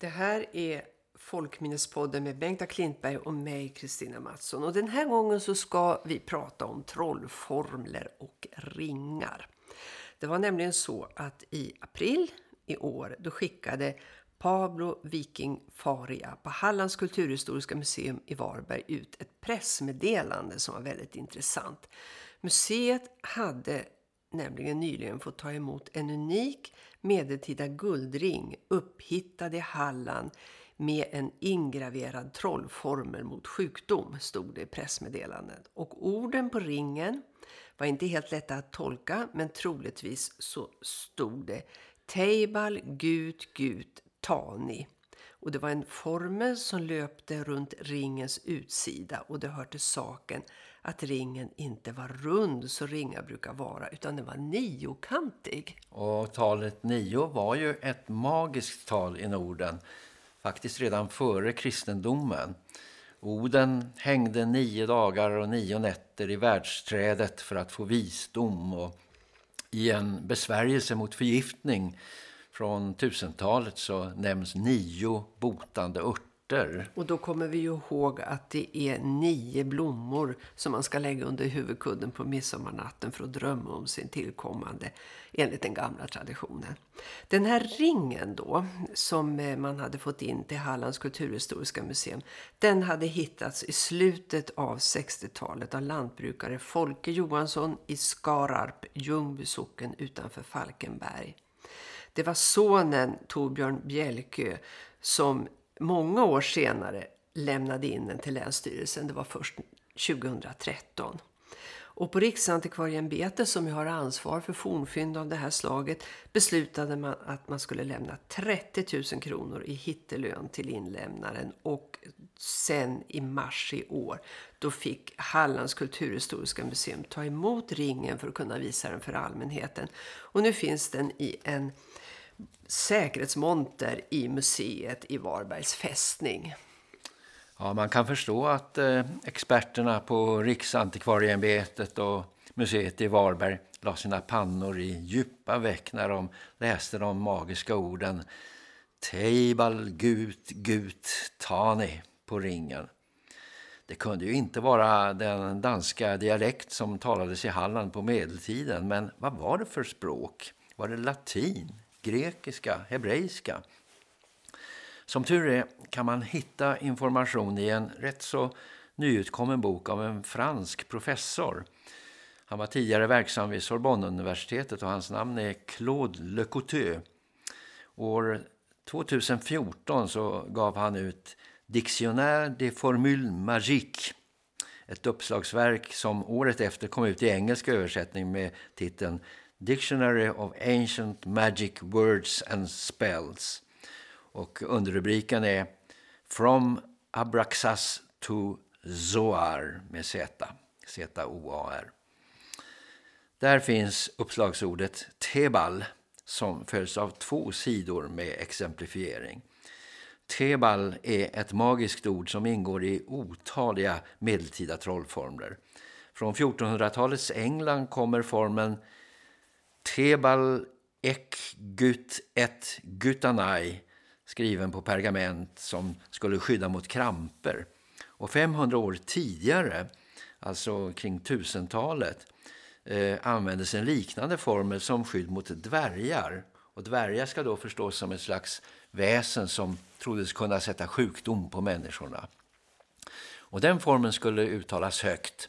Det här är Folkminnespodden med Bengta Klintberg och mig, Kristina Mattsson. Och den här gången så ska vi prata om trollformler och ringar. Det var nämligen så att i april i år då skickade Pablo Viking Faria på Hallands kulturhistoriska museum i Varberg ut ett pressmeddelande som var väldigt intressant. Museet hade nämligen nyligen fått ta emot en unik medeltida guldring upphittad i Halland med en ingraverad trollformel mot sjukdom, stod det i pressmeddelandet. Och orden på ringen var inte helt lätta att tolka, men troligtvis så stod det Teibal Gut Gut Tani. Och det var en formel som löpte runt ringens utsida och det hör till saken att ringen inte var rund så ringar brukar vara utan den var niokantig. Och talet nio var ju ett magiskt tal i Norden, faktiskt redan före kristendomen. Oden hängde nio dagar och nio nätter i världsträdet för att få visdom och i en besvärjelse mot förgiftning från tusentalet så nämns nio botande örter. Och då kommer vi ju ihåg att det är nio blommor som man ska lägga under huvudkudden på midsommarnatten för att drömma om sin tillkommande enligt den gamla traditionen. Den här ringen då som eh, man hade fått in till Hallands kulturhistoriska museum den hade hittats i slutet av 60-talet av lantbrukare Folke Johansson i Skararp, Ljungby socken utanför Falkenberg. Det var sonen Torbjörn Bjälkö som många år senare lämnade in den till Länsstyrelsen. Det var först 2013. Och på Riksantikvarieämbetet som har ansvar för fornfynd av det här slaget beslutade man att man skulle lämna 30 000 kronor i hittelön till inlämnaren och sen i mars i år då fick Hallands kulturhistoriska museum ta emot ringen för att kunna visa den för allmänheten. Och nu finns den i en säkerhetsmonter i museet i Varbergs fästning. Ja, man kan förstå att eh, experterna på Riksantikvarieämbetet och museet i Varberg la sina pannor i djupa väck när de läste de magiska orden Teibal gut gut tani på ringen. Det kunde ju inte vara den danska dialekt som talades i Halland på medeltiden, men vad var det för språk? Var det latin, grekiska, hebreiska? Som tur är kan man hitta information i en rätt så nyutkommen bok av en fransk professor. Han var tidigare verksam vid Sorbonne-universitetet och hans namn är Claude Lecouteux. År 2014 så gav han ut Dictionnaire des formules magiques. Ett uppslagsverk som året efter kom ut i engelsk översättning med titeln Dictionary of Ancient Magic Words and Spells. Och underrubriken är From Abraxas to Zoar med Z. Z-O-A-R. Där finns uppslagsordet Tebal som följs av två sidor med exemplifiering. Tebal är ett magiskt ord som ingår i otaliga medeltida trollformler. Från 1400-talets England kommer formen Tebal ek gut et gutanai skriven på pergament som skulle skydda mot kramper. Och 500 år tidigare, alltså kring tusentalet, eh, användes en liknande formel som skydd mot dvärgar. Och dvärgar ska då förstås som ett slags väsen som troddes kunna sätta sjukdom på människorna. Och den formen skulle uttalas högt.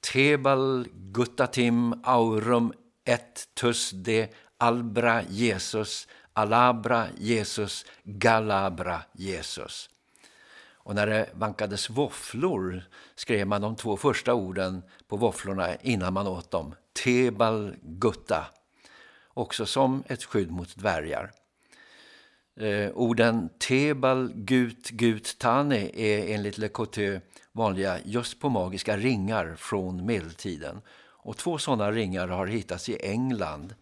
Tebal guttatim aurum et tus de albra Jesus Alabra Jesus, Galabra Jesus. Och när det vankades våfflor skrev man de två första orden på våfflorna innan man åt dem. Tebal gutta. Också som ett skydd mot dvärgar. Eh, orden Tebal gut gut tani är enligt Le Coteau vanliga just på magiska ringar från medeltiden. Och två sådana ringar har hittats i England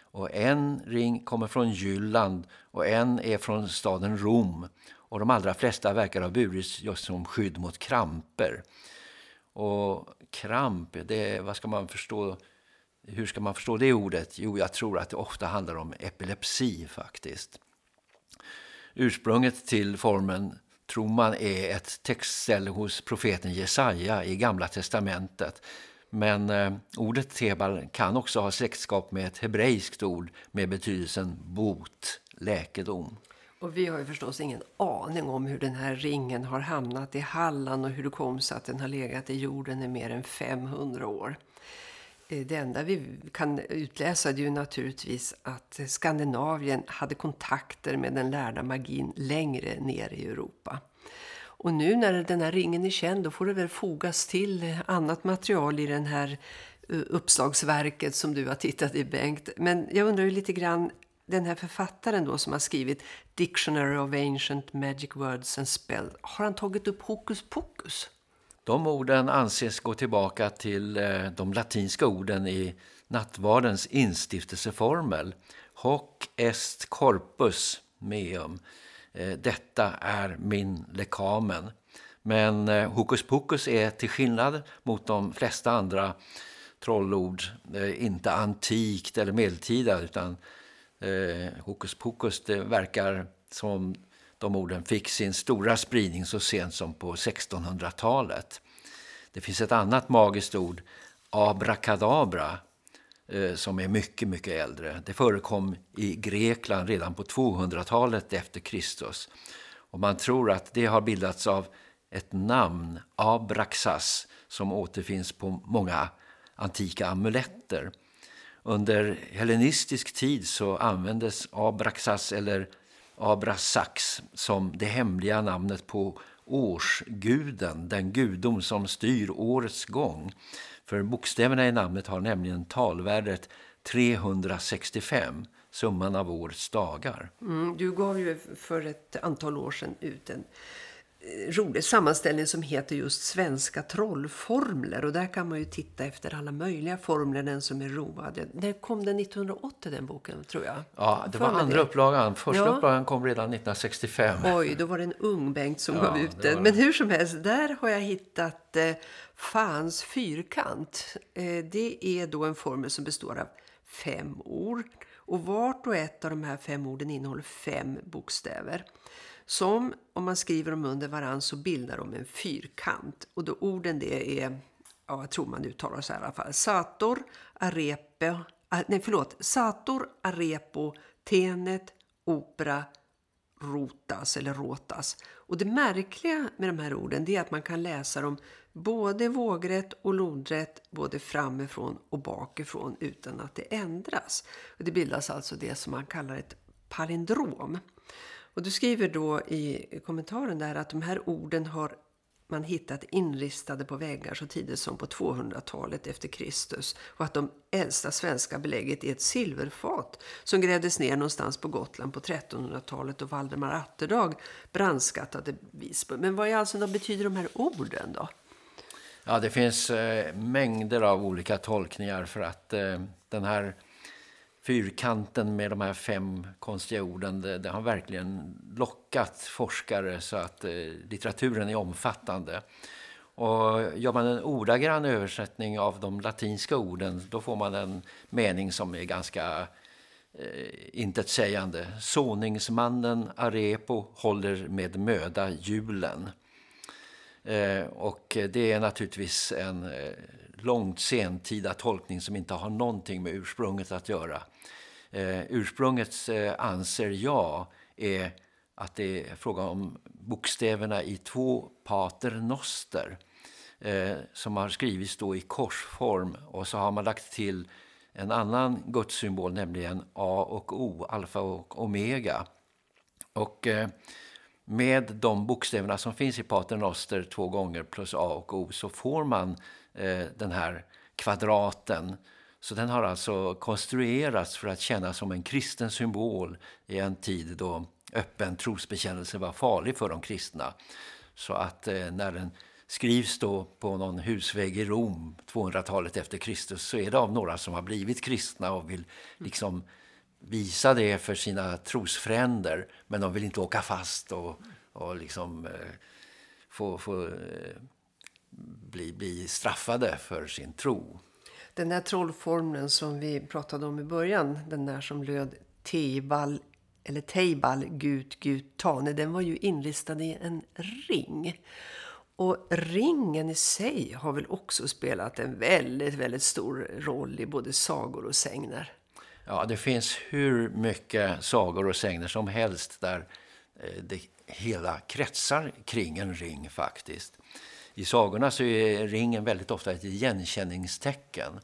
och en ring kommer från Jylland och en är från staden Rom. Och de allra flesta verkar ha burits just som skydd mot kramper. Och kramp, det, vad ska man förstå, hur ska man förstå det ordet? Jo, jag tror att det ofta handlar om epilepsi faktiskt. Ursprunget till formen tror man är ett textställe hos profeten Jesaja i Gamla testamentet. Men eh, ordet Tebal kan också ha släktskap med ett hebreiskt ord med betydelsen bot, läkedom. Och vi har ju förstås ingen aning om hur den här ringen har hamnat i Halland och hur det kom sig att den har legat i jorden i mer än 500 år. Eh, det enda vi kan utläsa är ju naturligtvis att Skandinavien hade kontakter med den lärda magin längre ner i Europa. Och nu när den här ringen är känd då får det väl fogas till annat material i den här eh, uppslagsverket som du har tittat i Bengt. Men jag undrar ju lite grann, den här författaren då som har skrivit Dictionary of Ancient Magic Words and Spells, har han tagit upp hokus pokus? De orden anses gå tillbaka till eh, de latinska orden i nattvardens instiftelseformel. Hoc est corpus meum. Eh, detta är min lekamen. Men eh, hokus pokus är till skillnad mot de flesta andra trollord eh, inte antikt eller medeltida utan eh, hokus pokus det verkar som de orden fick sin stora spridning så sent som på 1600-talet. Det finns ett annat magiskt ord, abrakadabra, Eh, som är mycket, mycket äldre. Det förekom i Grekland redan på 200-talet efter Kristus. Och man tror att det har bildats av ett namn, Abraxas, som återfinns på många antika amuletter. Under hellenistisk tid så användes Abraxas eller Abrasax som det hemliga namnet på årsguden, den gudom som styr årets gång. För bokstäverna i namnet har nämligen talvärdet 365, summan av årets dagar. Mm, du gav ju för ett antal år sedan ut en rolig sammanställning som heter just Svenska trollformler. Och där kan man ju titta efter alla möjliga formler, den som är roade. När kom den 1980 den boken tror jag? Ja, det var andra det. upplagan. Första ja. upplagan kom redan 1965. Oj, då var det en ung Bengt som ja, gav ut den. Men hur som helst, där har jag hittat eh, Fans fyrkant. Eh, det är då en formel som består av fem ord. Och vart och ett av de här fem orden innehåller fem bokstäver som om man skriver dem under varann så bildar de en fyrkant. Och då orden det är, ja jag tror man uttalar så här i alla fall, Sator, Arepe, nej förlåt, Sator, Arepo, Tenet, Opera, Rotas eller Rotas. Och det märkliga med de här orden det är att man kan läsa dem både vågrätt och lodrätt, både framifrån och bakifrån utan att det ändras. Och det bildas alltså det som man kallar ett palindrom. Och du skriver då i kommentaren där att de här orden har man hittat inristade på väggar så tidigt som på 200-talet efter Kristus och att de äldsta svenska belägget är ett silverfat som grävdes ner någonstans på Gotland på 1300-talet och Valdemar Atterdag brandskattade Visby. Men vad är alltså, vad betyder de här orden då? Ja, det finns eh, mängder av olika tolkningar för att eh, den här fyrkanten med de här fem konstiga orden, det, det har verkligen lockat forskare så att eh, litteraturen är omfattande. Och gör man en ordagrann översättning av de latinska orden då får man en mening som är ganska eh, intetsägande. Såningsmannen Arepo håller med möda julen. Eh, och det är naturligtvis en eh, långt sentida tolkning som inte har någonting med ursprunget att göra. Eh, ursprunget anser jag är att det är fråga om bokstäverna i två paternoster som har skrivits då i korsform och så har man lagt till en annan gudssymbol nämligen A och O, alfa och omega. Och eh, med de bokstäverna som finns i paternoster två gånger plus A och O så får man eh, den här kvadraten så den har alltså konstruerats för att kännas som en kristen symbol i en tid då öppen trosbekännelse var farlig för de kristna. Så att eh, när den skrivs då på någon husvägg i Rom 200-talet efter Kristus så är det av några som har blivit kristna och vill liksom visa det för sina trosfränder men de vill inte åka fast och, och liksom eh, få, få eh, bli, bli straffade för sin tro. Den där trollformeln som vi pratade om i början, den där som löd Tebal eller Teibal Gut Gut Tane, den var ju inlistad i en ring. Och ringen i sig har väl också spelat en väldigt, väldigt stor roll i både sagor och sägner. Ja, det finns hur mycket sagor och sägner som helst där eh, det hela kretsar kring en ring faktiskt. I sagorna så är ringen väldigt ofta ett igenkänningstecken.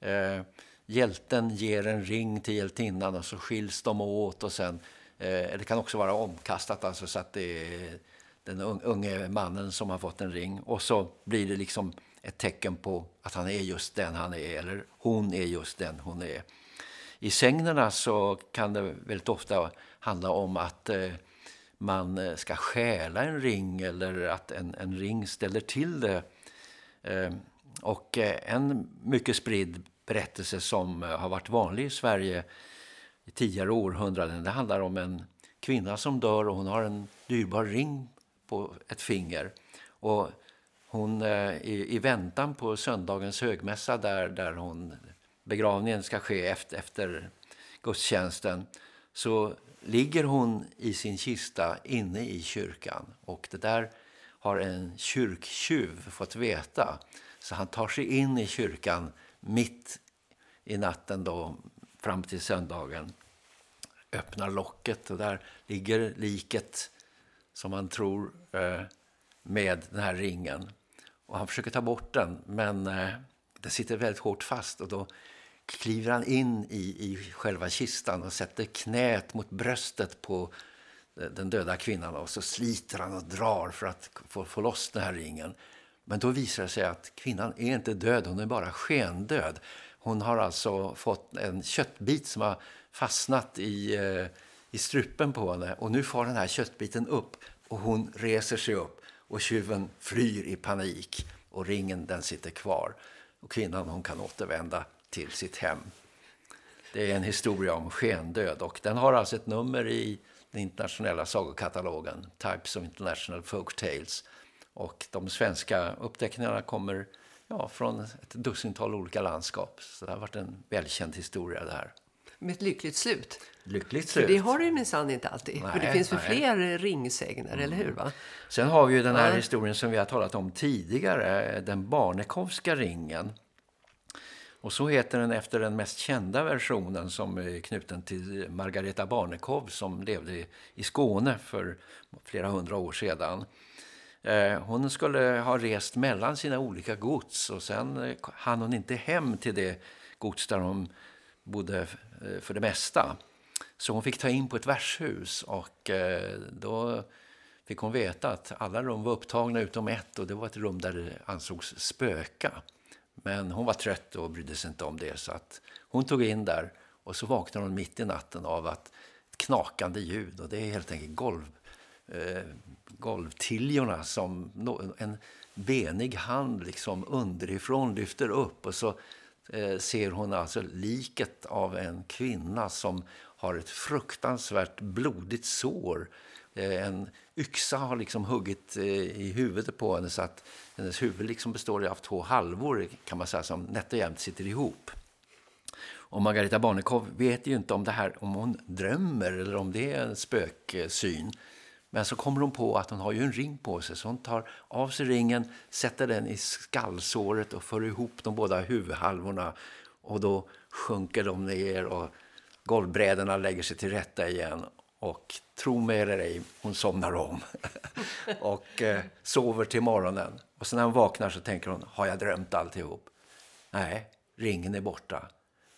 Eh, hjälten ger en ring till hjältinnan och så skiljs de åt och sen eh, det kan också vara omkastat alltså så att det är den unge mannen som har fått en ring och så blir det liksom ett tecken på att han är just den han är eller hon är just den hon är. I sängnerna så kan det väldigt ofta handla om att eh, man eh, ska stjäla en ring eller att en, en ring ställer till det. Ehm, och eh, en mycket spridd berättelse som har varit vanlig i Sverige i tidigare århundraden. Det handlar om en kvinna som dör och hon har en dyrbar ring på ett finger. Och hon i, i väntan på söndagens högmässa där, där hon begravningen ska ske efter, efter gudstjänsten så ligger hon i sin kista inne i kyrkan och det där har en kyrktjuv fått veta. Så han tar sig in i kyrkan mitt i natten då fram till söndagen. Öppnar locket och där ligger liket som man tror eh, med den här ringen. Och han försöker ta bort den men eh, det sitter väldigt hårt fast och då kliver han in i, i själva kistan och sätter knät mot bröstet på den döda kvinnan och så sliter han och drar för att få, få loss den här ringen. Men då visar det sig att kvinnan är inte död, hon är bara skendöd. Hon har alltså fått en köttbit som har fastnat i, eh, i strupen på henne och nu får den här köttbiten upp och hon reser sig upp och tjuven flyr i panik och ringen den sitter kvar och kvinnan hon kan återvända till sitt hem. Det är en historia om skendöd och den har alltså ett nummer i den internationella sagokatalogen Types of International Folk Tales. Och de svenska uppteckningarna kommer ja, från ett dussintal olika landskap. Så det har varit en välkänd historia det här. Med ett lyckligt slut. Lyckligt slut. För det har ju minsann inte alltid. Nej, För det finns väl fler ringsägner, mm. eller hur va? Sen har vi ju den här ja. historien som vi har talat om tidigare. Den barnekovska ringen. Och så heter den efter den mest kända versionen som är knuten till Margareta Barnekow som levde i Skåne för flera hundra år sedan. Eh, hon skulle ha rest mellan sina olika gods och sen eh, hann hon inte hem till det gods där hon bodde eh, för det mesta. Så hon fick ta in på ett värdshus och då fick hon veta att alla rum var upptagna utom ett och det var ett rum där det ansågs spöka. Men hon var trött och brydde sig inte om det så att hon tog in där och så vaknade hon mitt i natten av att ett knakande ljud och det är helt enkelt golv, eh, golvtiljorna som en benig hand liksom underifrån lyfter upp och så eh, ser hon alltså liket av en kvinna som har ett fruktansvärt blodigt sår Eh, en yxa har liksom huggit eh, i huvudet på henne så att hennes huvud liksom består av två halvor kan man säga som nätt och jämnt sitter ihop. Och Margareta Barnekow vet ju inte om det här om hon drömmer eller om det är en spöksyn. Men så kommer hon på att hon har ju en ring på sig så hon tar av sig ringen, sätter den i skallsåret och för ihop de båda huvudhalvorna och då sjunker de ner och golvbrädorna lägger sig till rätta igen och tro mig eller ej, hon somnar om. och eh, sover till morgonen. Och sen när hon vaknar så tänker hon, har jag drömt alltihop? Nej, ringen är borta.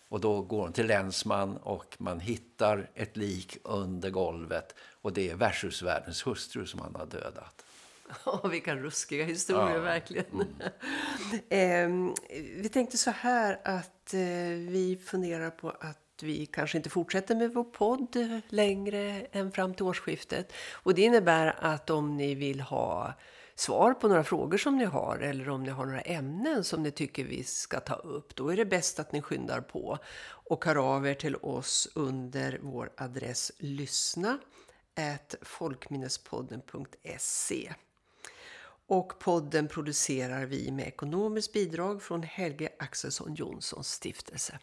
Och då går hon till länsman och man hittar ett lik under golvet. Och det är värdshusvärdens hustru som han har dödat. Oh, vilka ruskiga historier, ja. verkligen. Mm. eh, vi tänkte så här att eh, vi funderar på att vi kanske inte fortsätter med vår podd längre än fram till årsskiftet. Och det innebär att om ni vill ha svar på några frågor som ni har eller om ni har några ämnen som ni tycker vi ska ta upp, då är det bäst att ni skyndar på och hör av er till oss under vår adress lyssna folkminnespodden.se. Och podden producerar vi med ekonomiskt bidrag från Helge Axelsson Jonssons stiftelse.